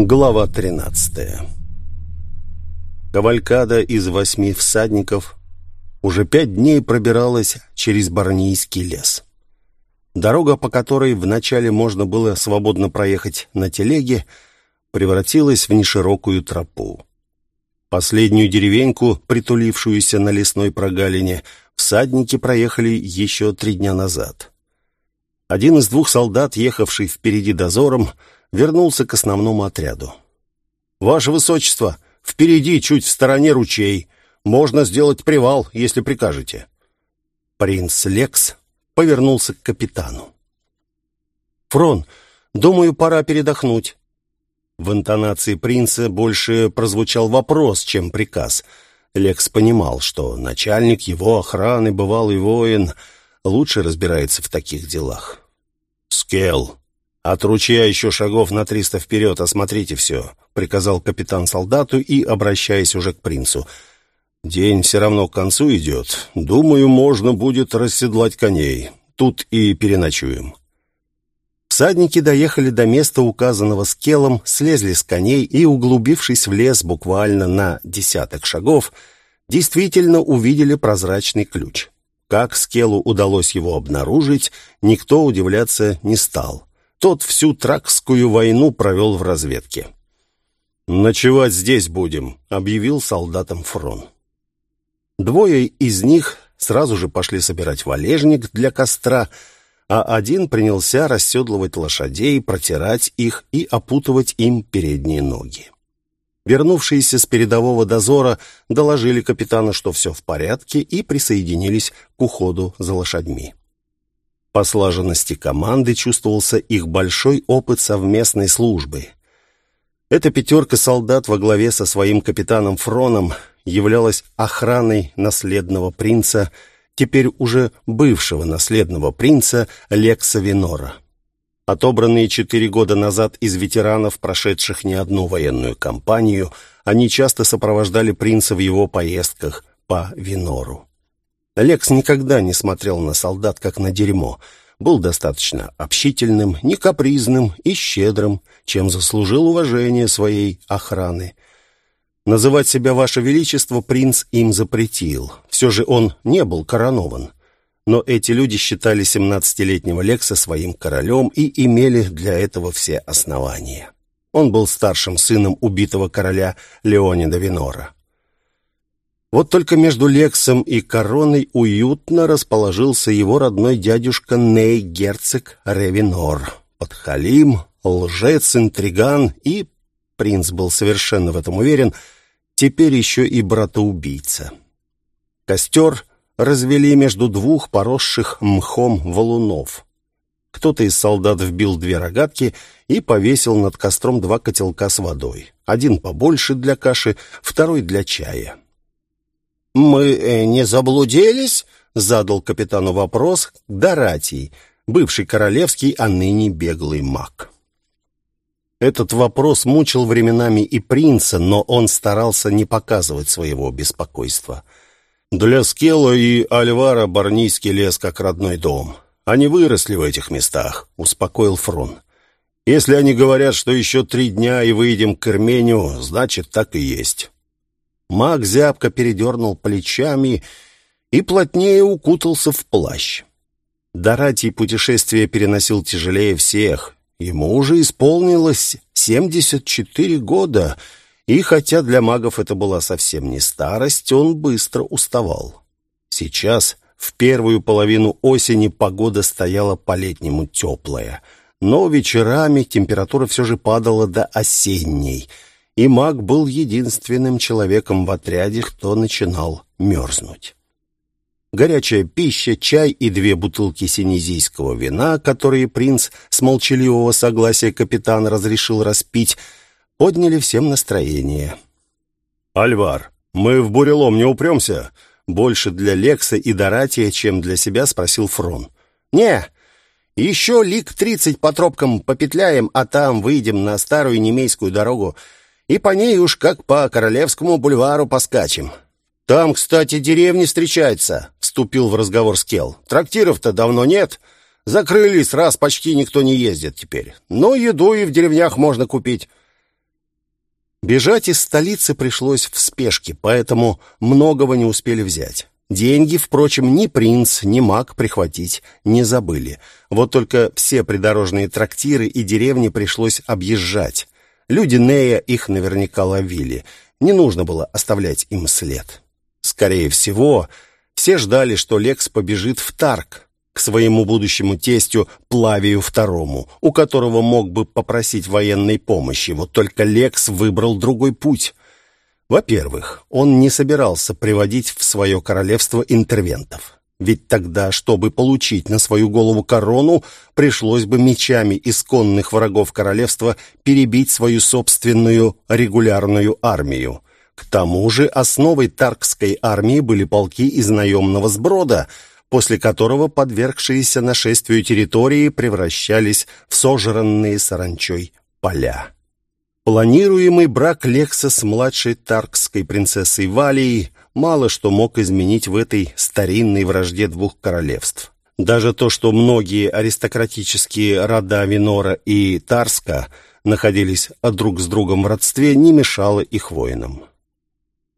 Глава 13 Кавалькада из восьми всадников уже пять дней пробиралась через Барнийский лес. Дорога, по которой вначале можно было свободно проехать на телеге, превратилась в неширокую тропу. Последнюю деревеньку, притулившуюся на лесной прогалине, всадники проехали еще три дня назад. Один из двух солдат, ехавший впереди дозором, вернулся к основному отряду. «Ваше Высочество, впереди, чуть в стороне ручей. Можно сделать привал, если прикажете». Принц Лекс повернулся к капитану. «Фрон, думаю, пора передохнуть». В интонации принца больше прозвучал вопрос, чем приказ. Лекс понимал, что начальник его охраны, бывалый воин, лучше разбирается в таких делах. «Скелл, от ручья еще шагов на триста вперед, осмотрите все», — приказал капитан солдату и, обращаясь уже к принцу, «День все равно к концу идет. Думаю, можно будет расседлать коней. Тут и переночуем». Всадники доехали до места, указанного скелом, слезли с коней и, углубившись в лес буквально на десяток шагов, действительно увидели прозрачный ключ. Как скелу удалось его обнаружить, никто удивляться не стал. Тот всю Тракскую войну провел в разведке. «Ночевать здесь будем», — объявил солдатам Фрон. Двое из них сразу же пошли собирать валежник для костра — а один принялся расседлывать лошадей, протирать их и опутывать им передние ноги. Вернувшиеся с передового дозора доложили капитану, что все в порядке, и присоединились к уходу за лошадьми. По слаженности команды чувствовался их большой опыт совместной службы. Эта пятерка солдат во главе со своим капитаном Фроном являлась охраной наследного принца – теперь уже бывшего наследного принца Лекса Винора. Отобранные четыре года назад из ветеранов, прошедших не одну военную кампанию, они часто сопровождали принца в его поездках по Винору. Лекс никогда не смотрел на солдат как на дерьмо, был достаточно общительным, не капризным и щедрым, чем заслужил уважение своей охраны – Называть себя «Ваше Величество» принц им запретил. Все же он не был коронован. Но эти люди считали 17-летнего Лекса своим королем и имели для этого все основания. Он был старшим сыном убитого короля Леонида Винора. Вот только между Лексом и короной уютно расположился его родной дядюшка Ней, герцог Ревинор. Подхалим, лжец, интриган и, принц был совершенно в этом уверен, — теперь еще и братоубийца. Костер развели между двух поросших мхом валунов. Кто-то из солдат вбил две рогатки и повесил над костром два котелка с водой. Один побольше для каши, второй для чая. «Мы э, не заблудились?» — задал капитану вопрос Доратий, бывший королевский, а ныне беглый маг. Этот вопрос мучил временами и принца, но он старался не показывать своего беспокойства. Для Скелла и Альвара Барнийский лес как родной дом. Они выросли в этих местах, успокоил Фрон. Если они говорят, что еще три дня и выйдем к Ирмению, значит, так и есть. Маг зябко передернул плечами и плотнее укутался в плащ. Доратий путешествие переносил тяжелее всех, Ему уже исполнилось 74 года, и хотя для магов это была совсем не старость, он быстро уставал. Сейчас, в первую половину осени, погода стояла по-летнему теплая, но вечерами температура все же падала до осенней, и маг был единственным человеком в отряде, кто начинал мерзнуть. Горячая пища, чай и две бутылки синезийского вина, которые принц с молчаливого согласия капитана разрешил распить, подняли всем настроение. «Альвар, мы в бурелом не упремся?» Больше для Лекса и Доратия, чем для себя, спросил Фрон. «Не, еще лик тридцать по тропкам попетляем, а там выйдем на старую немейскую дорогу, и по ней уж как по Королевскому бульвару поскачем. Там, кстати, деревни встречаются вступил в разговор Скел. «Трактиров-то давно нет. Закрылись, раз почти никто не ездит теперь. Но еду и в деревнях можно купить». Бежать из столицы пришлось в спешке, поэтому многого не успели взять. Деньги, впрочем, ни принц, ни маг прихватить не забыли. Вот только все придорожные трактиры и деревни пришлось объезжать. Люди Нея их наверняка ловили. Не нужно было оставлять им след. Скорее всего, все ждали, что Лекс побежит в Тарк, к своему будущему тестю Плавию Второму, у которого мог бы попросить военной помощи. Вот только Лекс выбрал другой путь. Во-первых, он не собирался приводить в свое королевство интервентов. Ведь тогда, чтобы получить на свою голову корону, пришлось бы мечами исконных врагов королевства перебить свою собственную регулярную армию. К тому же основой Таркской армии были полки из наемного сброда, после которого подвергшиеся нашествию территории превращались в сожранные саранчой поля. Планируемый брак Лекса с младшей таркской принцессой Валией мало что мог изменить в этой старинной вражде двух королевств. Даже то, что многие аристократические рода Винора и Тарска находились друг с другом в родстве, не мешало их воинам.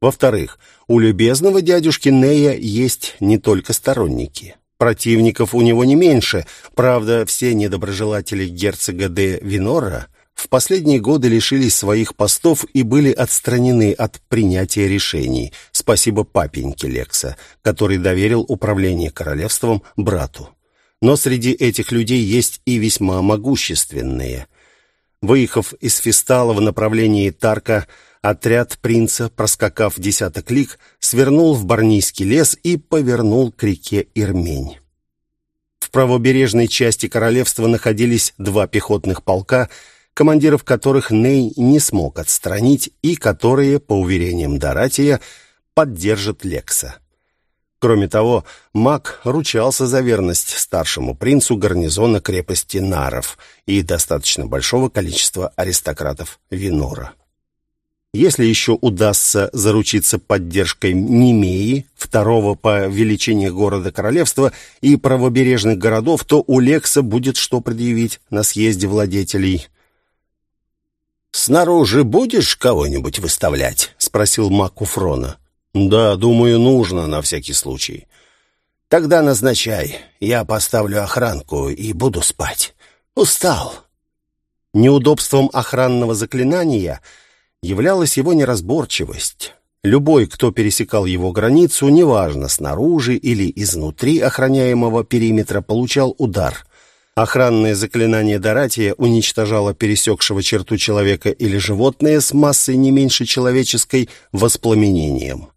Во-вторых, у любезного дядюшки Нея есть не только сторонники. Противников у него не меньше. Правда, все недоброжелатели герцога де Винора – в последние годы лишились своих постов и были отстранены от принятия решений. Спасибо папеньке Лекса, который доверил управление королевством брату. Но среди этих людей есть и весьма могущественные. Выехав из Фистала в направлении Тарка, отряд принца, проскакав десяток лиг, свернул в Барнийский лес и повернул к реке Ирмень. В правобережной части королевства находились два пехотных полка – командиров которых Ней не смог отстранить и которые, по уверениям Доратия, поддержат Лекса. Кроме того, маг ручался за верность старшему принцу гарнизона крепости Наров и достаточно большого количества аристократов Винора. Если еще удастся заручиться поддержкой Немеи, второго по величине города королевства и правобережных городов, то у Лекса будет что предъявить на съезде владетелей – «Снаружи будешь кого-нибудь выставлять?» — спросил Мак у Фрона. «Да, думаю, нужно на всякий случай». «Тогда назначай. Я поставлю охранку и буду спать. Устал». Неудобством охранного заклинания являлась его неразборчивость. Любой, кто пересекал его границу, неважно, снаружи или изнутри охраняемого периметра, получал удар. Охранное заклинание Доратия уничтожало пересекшего черту человека или животное с массой не меньше человеческой воспламенением.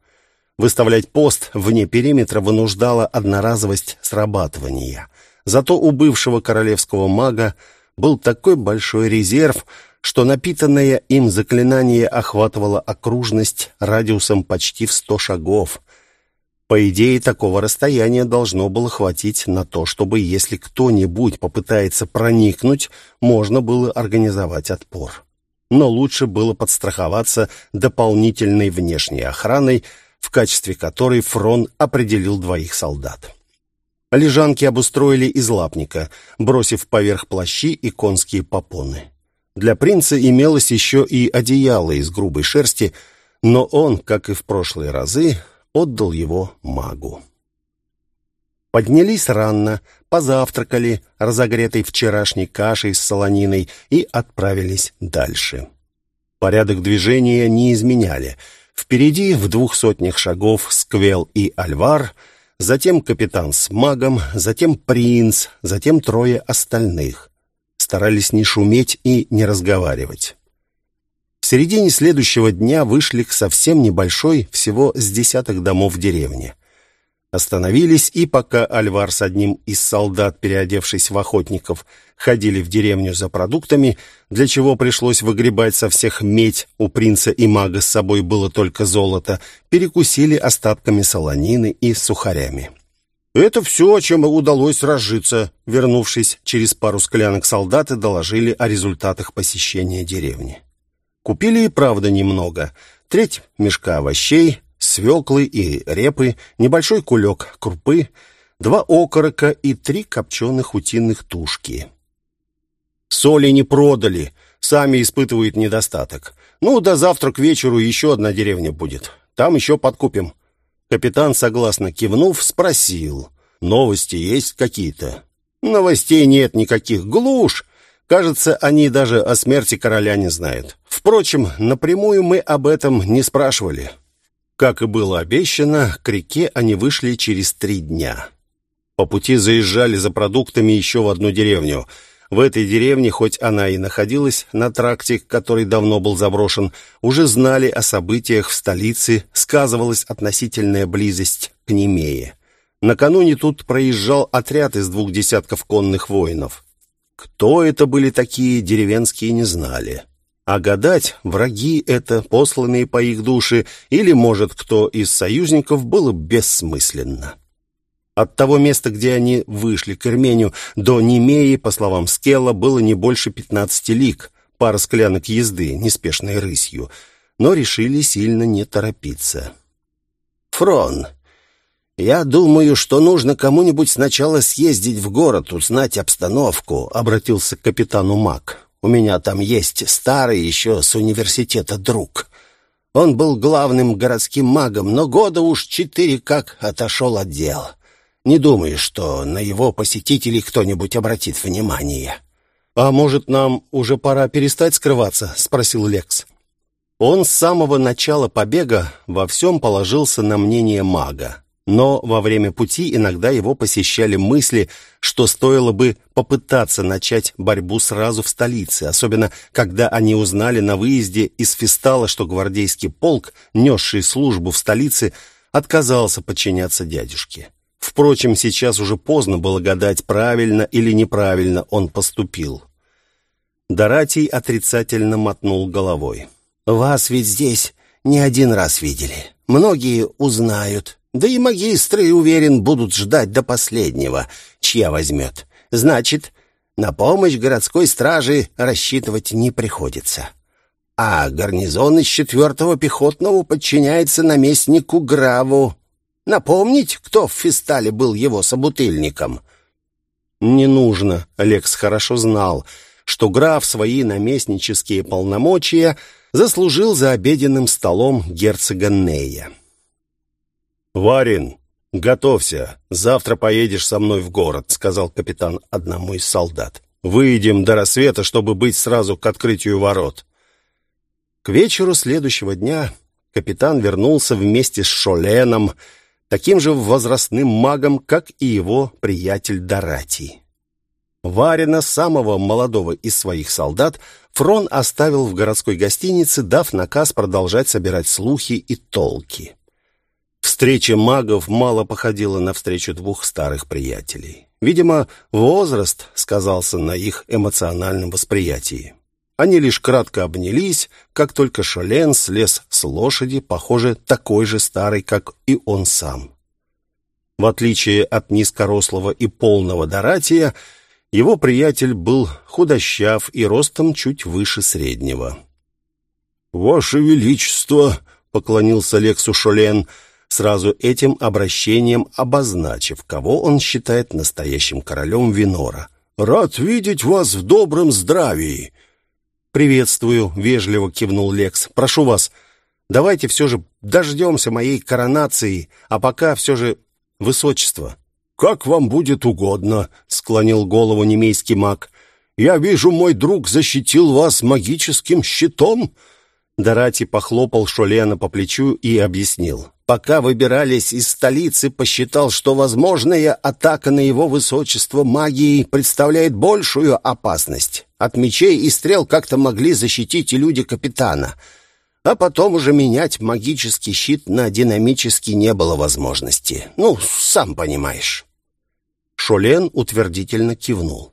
Выставлять пост вне периметра вынуждала одноразовость срабатывания. Зато у бывшего королевского мага был такой большой резерв, что напитанное им заклинание охватывало окружность радиусом почти в сто шагов – по идее, такого расстояния должно было хватить на то, чтобы, если кто-нибудь попытается проникнуть, можно было организовать отпор. Но лучше было подстраховаться дополнительной внешней охраной, в качестве которой Фрон определил двоих солдат. Лежанки обустроили из лапника, бросив поверх плащи и конские попоны. Для принца имелось еще и одеяло из грубой шерсти, но он, как и в прошлые разы, отдал его магу. Поднялись рано, позавтракали разогретой вчерашней кашей с солониной и отправились дальше. Порядок движения не изменяли. Впереди в двух сотнях шагов Сквел и Альвар, затем капитан с магом, затем принц, затем трое остальных. Старались не шуметь и не разговаривать. Середине следующего дня вышли к совсем небольшой, всего с десяток домов в деревне. Остановились, и пока Альвар с одним из солдат, переодевшись в охотников, ходили в деревню за продуктами, для чего пришлось выгребать со всех медь, у принца и мага с собой было только золото, перекусили остатками солонины и сухарями. Это все, чем удалось разжиться. Вернувшись через пару склянок, солдаты доложили о результатах посещения деревни. Купили и правда немного. Треть мешка овощей, свеклы и репы, небольшой кулек крупы, два окорока и три копченых утиных тушки. Соли не продали. Сами испытывают недостаток. Ну, до завтра к вечеру еще одна деревня будет. Там еще подкупим». Капитан, согласно кивнув, спросил. «Новости есть какие-то?» «Новостей нет никаких. Глушь. Кажется, они даже о смерти короля не знают. Впрочем, напрямую мы об этом не спрашивали». Как и было обещано, к реке они вышли через три дня. По пути заезжали за продуктами еще в одну деревню. В этой деревне, хоть она и находилась на тракте, который давно был заброшен, уже знали о событиях в столице, сказывалась относительная близость к Немее. Накануне тут проезжал отряд из двух десятков конных воинов. Кто это были такие, деревенские не знали. А гадать, враги это, посланные по их душе, или, может, кто из союзников, было бессмысленно. От того места, где они вышли к Ирмению, до Немеи, по словам Скелла, было не больше пятнадцати лиг, пара склянок езды, неспешной рысью, но решили сильно не торопиться. «Фрон, я думаю, что нужно кому-нибудь сначала съездить в город, узнать обстановку», — обратился к капитану Мак. У меня там есть старый еще с университета друг. Он был главным городским магом, но года уж четыре как отошел от дел. Не думаю, что на его посетителей кто-нибудь обратит внимание». «А может, нам уже пора перестать скрываться?» — спросил Лекс. Он с самого начала побега во всем положился на мнение мага. Но во время пути иногда его посещали мысли, что стоило бы попытаться начать борьбу сразу в столице, особенно когда они узнали на выезде из Фистала, что гвардейский полк, несший службу в столице, отказался подчиняться дядюшке. Впрочем, сейчас уже поздно было гадать, правильно или неправильно он поступил. Доратий отрицательно мотнул головой. «Вас ведь здесь не один раз видели. Многие узнают. Да и магистры, уверен, будут ждать до последнего, чья возьмет. Значит, на помощь городской страже рассчитывать не приходится. А гарнизон из четвертого пехотного подчиняется наместнику Граву. Напомнить, кто в Фистале был его собутыльником? Не нужно. Алекс хорошо знал, что граф свои наместнические полномочия заслужил за обеденным столом герцога Нея. «Варин, готовься. Завтра поедешь со мной в город», — сказал капитан одному из солдат. «Выйдем до рассвета, чтобы быть сразу к открытию ворот». К вечеру следующего дня капитан вернулся вместе с Шоленом, таким же возрастным магом, как и его приятель Доратий. Варина, самого молодого из своих солдат, Фрон оставил в городской гостинице, дав наказ продолжать собирать слухи и толки. Встреча магов мало походила на встречу двух старых приятелей. Видимо, возраст сказался на их эмоциональном восприятии. Они лишь кратко обнялись, как только Шолен слез с лошади, похоже, такой же старый, как и он сам. В отличие от низкорослого и полного Доратия, его приятель был худощав и ростом чуть выше среднего. «Ваше Величество!» — поклонился Лексу Шолен — сразу этим обращением обозначив, кого он считает настоящим королем Винора. «Рад видеть вас в добром здравии!» «Приветствую», — вежливо кивнул Лекс. «Прошу вас, давайте все же дождемся моей коронации, а пока все же высочество». «Как вам будет угодно», — склонил голову немейский маг. «Я вижу, мой друг защитил вас магическим щитом». Дорати похлопал Шолена по плечу и объяснил. Пока выбирались из столицы, посчитал, что возможная атака на его высочество магии представляет большую опасность. От мечей и стрел как-то могли защитить и люди капитана. А потом уже менять магический щит на динамический не было возможности. Ну, сам понимаешь. Шолен утвердительно кивнул.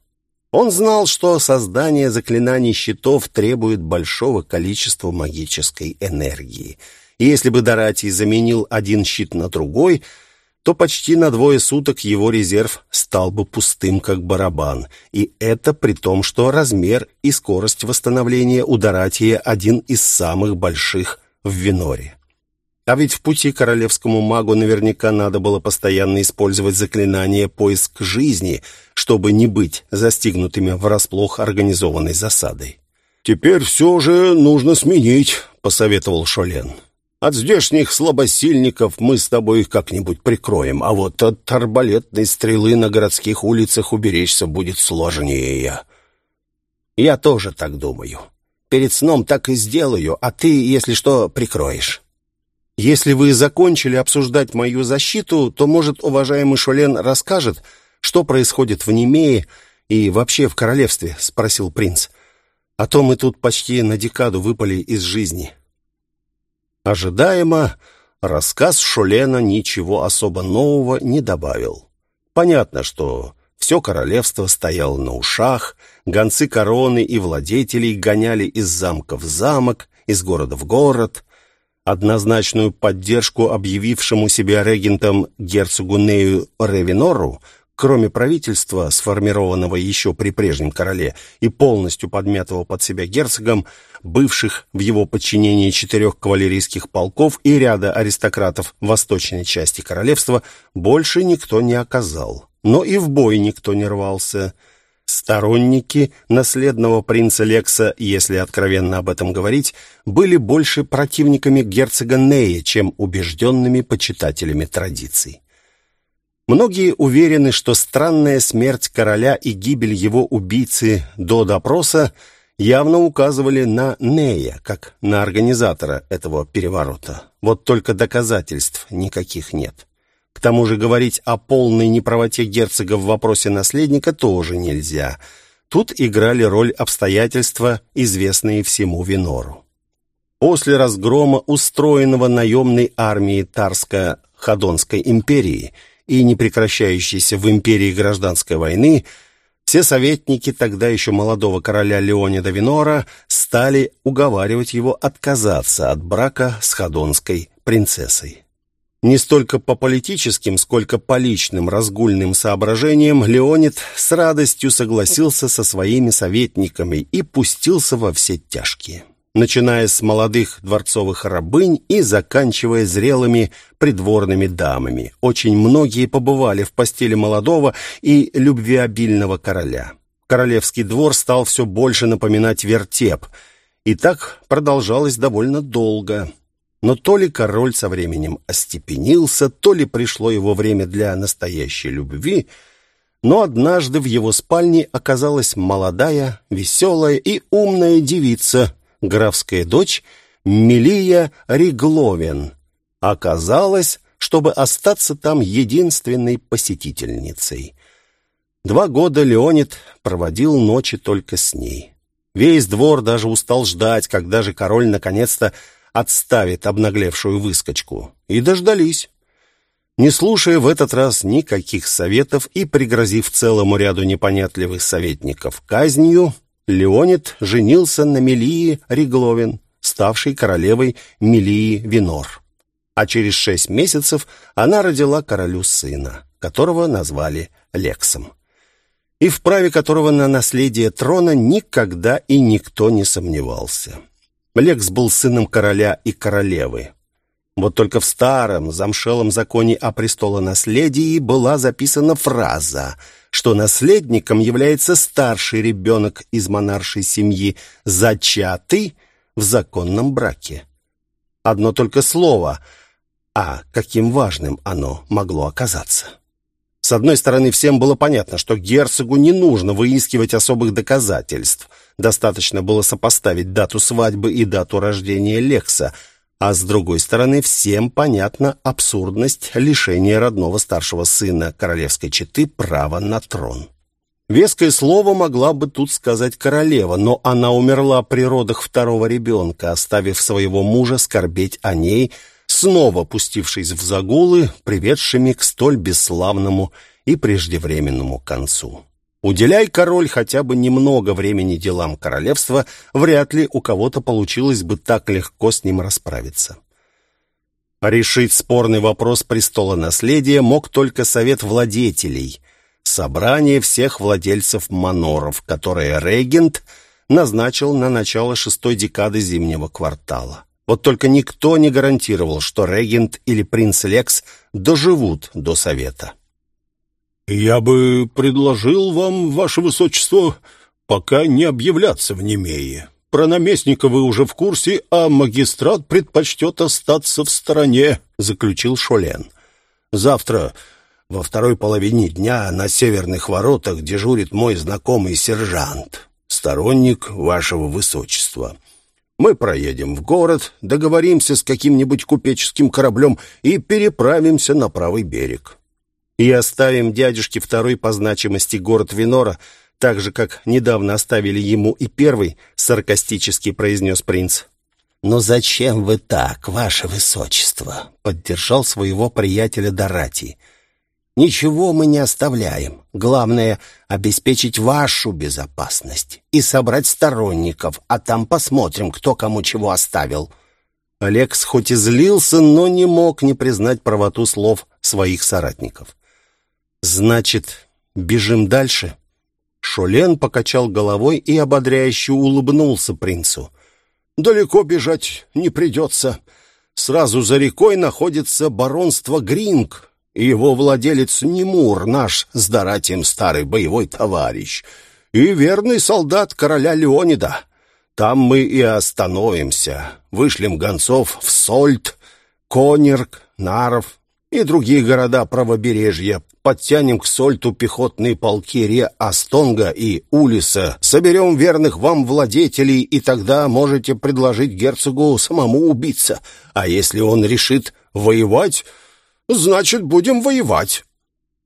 Он знал, что создание заклинаний щитов требует большого количества магической энергии — и если бы Доратий заменил один щит на другой, то почти на двое суток его резерв стал бы пустым, как барабан. И это при том, что размер и скорость восстановления у Доратия один из самых больших в Виноре. А ведь в пути королевскому магу наверняка надо было постоянно использовать заклинание «Поиск жизни», чтобы не быть застигнутыми врасплох организованной засадой. «Теперь все же нужно сменить», — посоветовал Шолен. «От здешних слабосильников мы с тобой их как-нибудь прикроем, а вот от арбалетной стрелы на городских улицах уберечься будет сложнее». «Я тоже так думаю. Перед сном так и сделаю, а ты, если что, прикроешь». «Если вы закончили обсуждать мою защиту, то, может, уважаемый Шолен расскажет, что происходит в Немее и вообще в королевстве?» — спросил принц. «А то мы тут почти на декаду выпали из жизни». Ожидаемо, рассказ Шолена ничего особо нового не добавил. Понятно, что все королевство стояло на ушах, гонцы короны и владетелей гоняли из замка в замок, из города в город. Однозначную поддержку объявившему себя регентом герцогу Нею Ревинору кроме правительства, сформированного еще при прежнем короле и полностью подмятого под себя герцогом, бывших в его подчинении четырех кавалерийских полков и ряда аристократов восточной части королевства, больше никто не оказал. Но и в бой никто не рвался. Сторонники наследного принца Лекса, если откровенно об этом говорить, были больше противниками герцога Нея, чем убежденными почитателями традиций. Многие уверены, что странная смерть короля и гибель его убийцы до допроса явно указывали на Нея, как на организатора этого переворота. Вот только доказательств никаких нет. К тому же говорить о полной неправоте герцога в вопросе наследника тоже нельзя. Тут играли роль обстоятельства, известные всему Винору. После разгрома устроенного наемной армии Тарско-Ходонской империи – и непрекращающейся в империи гражданской войны, все советники тогда еще молодого короля Леонида Винора стали уговаривать его отказаться от брака с ходонской принцессой. Не столько по политическим, сколько по личным разгульным соображениям Леонид с радостью согласился со своими советниками и пустился во все тяжкие начиная с молодых дворцовых рабынь и заканчивая зрелыми придворными дамами. Очень многие побывали в постели молодого и любвеобильного короля. Королевский двор стал все больше напоминать вертеп, и так продолжалось довольно долго. Но то ли король со временем остепенился, то ли пришло его время для настоящей любви, но однажды в его спальне оказалась молодая, веселая и умная девица, графская дочь Мелия Ригловен. Оказалось, чтобы остаться там единственной посетительницей. Два года Леонид проводил ночи только с ней. Весь двор даже устал ждать, когда же король наконец-то отставит обнаглевшую выскочку. И дождались. Не слушая в этот раз никаких советов и пригрозив целому ряду непонятливых советников казнью, Леонид женился на Мелии Регловин, ставшей королевой Мелии Винор. А через шесть месяцев она родила королю сына, которого назвали Лексом. И в праве которого на наследие трона никогда и никто не сомневался. Лекс был сыном короля и королевы. Вот только в старом замшелом законе о престолонаследии была записана фраза – что наследником является старший ребенок из монаршей семьи, зачатый в законном браке. Одно только слово, а каким важным оно могло оказаться. С одной стороны, всем было понятно, что герцогу не нужно выискивать особых доказательств. Достаточно было сопоставить дату свадьбы и дату рождения Лекса – а с другой стороны, всем понятна абсурдность лишения родного старшего сына королевской четы права на трон. Веское слово могла бы тут сказать королева, но она умерла при родах второго ребенка, оставив своего мужа скорбеть о ней, снова пустившись в загулы, приведшими к столь бесславному и преждевременному концу. Уделяй, король, хотя бы немного времени делам королевства, вряд ли у кого-то получилось бы так легко с ним расправиться. Решить спорный вопрос престола наследия мог только совет владетелей, собрание всех владельцев маноров, которое регент назначил на начало шестой декады зимнего квартала. Вот только никто не гарантировал, что регент или принц Лекс доживут до совета. «Я бы предложил вам, ваше высочество, пока не объявляться в Немее. про наместника вы уже в курсе, а магистрат предпочтет остаться в стороне», — заключил Шолен. «Завтра во второй половине дня на северных воротах дежурит мой знакомый сержант, сторонник вашего высочества. Мы проедем в город, договоримся с каким-нибудь купеческим кораблем и переправимся на правый берег. И оставим дядюшке второй по значимости город Винора, так же, как недавно оставили ему и первый, саркастически произнес принц. «Но зачем вы так, ваше высочество?» — поддержал своего приятеля Дорати. Ничего мы не оставляем. Главное — обеспечить вашу безопасность и собрать сторонников, а там посмотрим, кто кому чего оставил». Алекс хоть и злился, но не мог не признать правоту слов своих соратников. «Значит, бежим дальше?» Шолен покачал головой и ободряюще улыбнулся принцу. «Далеко бежать не придется. Сразу за рекой находится баронство Гринг, и его владелец Немур, наш с Доратием старый боевой товарищ, и верный солдат короля Леонида. Там мы и остановимся, вышлем гонцов в Сольт, Конерк, Наров и другие города правобережья, подтянем к Сольту пехотные полки Ре Астонга и Улиса, соберем верных вам владетелей, и тогда можете предложить герцогу самому убиться. А если он решит воевать, значит, будем воевать».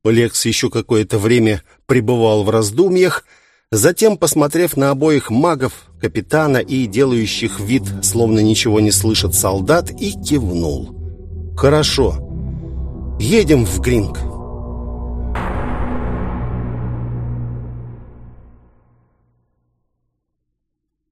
Лекс еще какое-то время пребывал в раздумьях, затем, посмотрев на обоих магов, капитана и делающих вид, словно ничего не слышат солдат, и кивнул. «Хорошо, едем в Гринг».